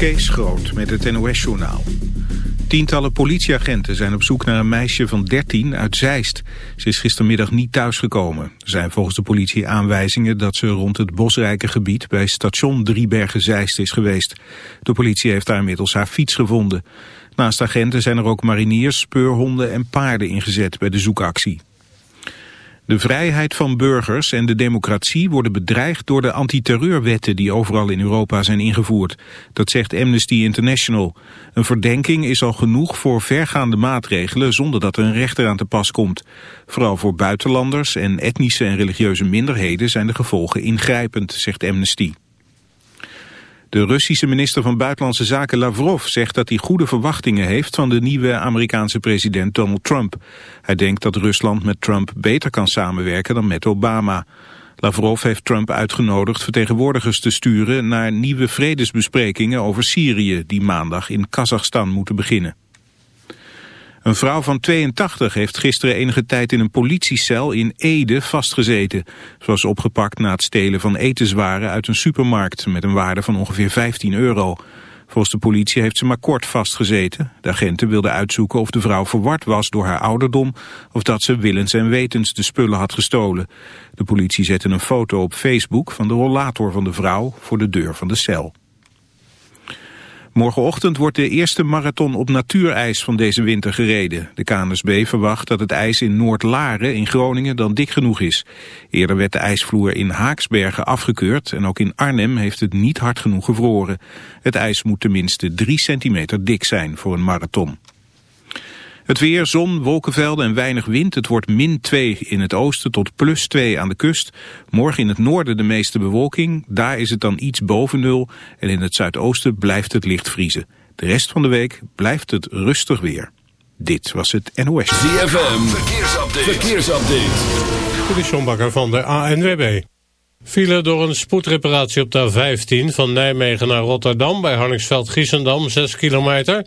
Kees Groot met het NOS-journaal. Tientallen politieagenten zijn op zoek naar een meisje van 13 uit Zeist. Ze is gistermiddag niet thuisgekomen. Er zijn volgens de politie aanwijzingen dat ze rond het bosrijke gebied... bij station Driebergen-Zeist is geweest. De politie heeft daar inmiddels haar fiets gevonden. Naast agenten zijn er ook mariniers, speurhonden en paarden ingezet bij de zoekactie. De vrijheid van burgers en de democratie worden bedreigd door de antiterreurwetten die overal in Europa zijn ingevoerd. Dat zegt Amnesty International. Een verdenking is al genoeg voor vergaande maatregelen zonder dat er een rechter aan te pas komt. Vooral voor buitenlanders en etnische en religieuze minderheden zijn de gevolgen ingrijpend, zegt Amnesty. De Russische minister van Buitenlandse Zaken Lavrov zegt dat hij goede verwachtingen heeft van de nieuwe Amerikaanse president Donald Trump. Hij denkt dat Rusland met Trump beter kan samenwerken dan met Obama. Lavrov heeft Trump uitgenodigd vertegenwoordigers te sturen naar nieuwe vredesbesprekingen over Syrië die maandag in Kazachstan moeten beginnen. Een vrouw van 82 heeft gisteren enige tijd in een politiecel in Ede vastgezeten. Ze was opgepakt na het stelen van etenswaren uit een supermarkt met een waarde van ongeveer 15 euro. Volgens de politie heeft ze maar kort vastgezeten. De agenten wilden uitzoeken of de vrouw verward was door haar ouderdom... of dat ze willens en wetens de spullen had gestolen. De politie zette een foto op Facebook van de rollator van de vrouw voor de deur van de cel. Morgenochtend wordt de eerste marathon op natuurijs van deze winter gereden. De KNSB verwacht dat het ijs in Noord-Laren in Groningen dan dik genoeg is. Eerder werd de ijsvloer in Haaksbergen afgekeurd en ook in Arnhem heeft het niet hard genoeg gevroren. Het ijs moet tenminste 3 centimeter dik zijn voor een marathon. Het weer, zon, wolkenvelden en weinig wind. Het wordt min 2 in het oosten tot plus 2 aan de kust. Morgen in het noorden de meeste bewolking. Daar is het dan iets boven nul. En in het zuidoosten blijft het licht vriezen. De rest van de week blijft het rustig weer. Dit was het NOS. ZFM, verkeersupdate. verkeersupdate. Sjombakker van de ANWB. File door een spoedreparatie op de A15 van Nijmegen naar Rotterdam... bij Harningsveld-Giessendam, 6 kilometer...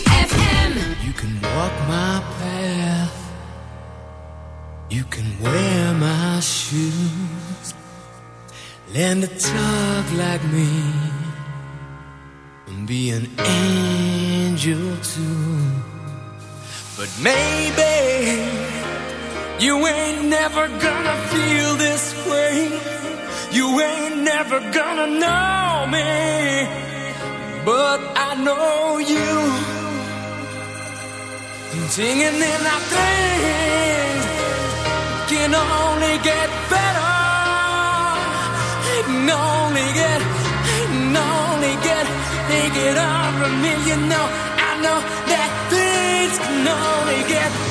to know me, but I know you. Singing in our things can only get better. Can only get, can only get, they get up from me. You know, I know that things can only get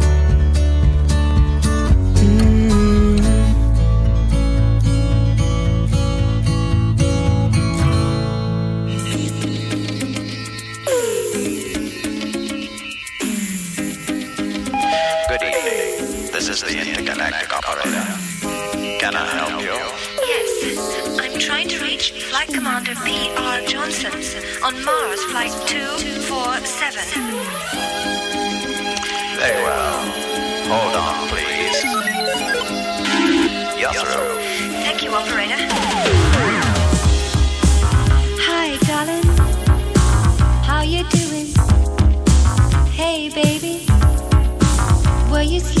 Commander P.R. Johnson on Mars Flight 247. Very well. Hold on, please. You're. Thank you, operator. Hi, darling. How you doing? Hey, baby. Were you sleeping?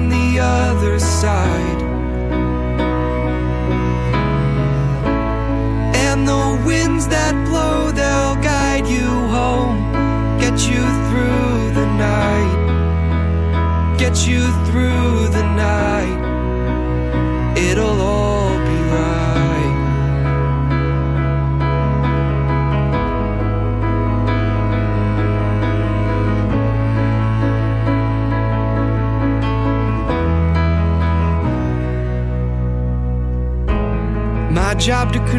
On the other side.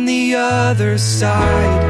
On the other side.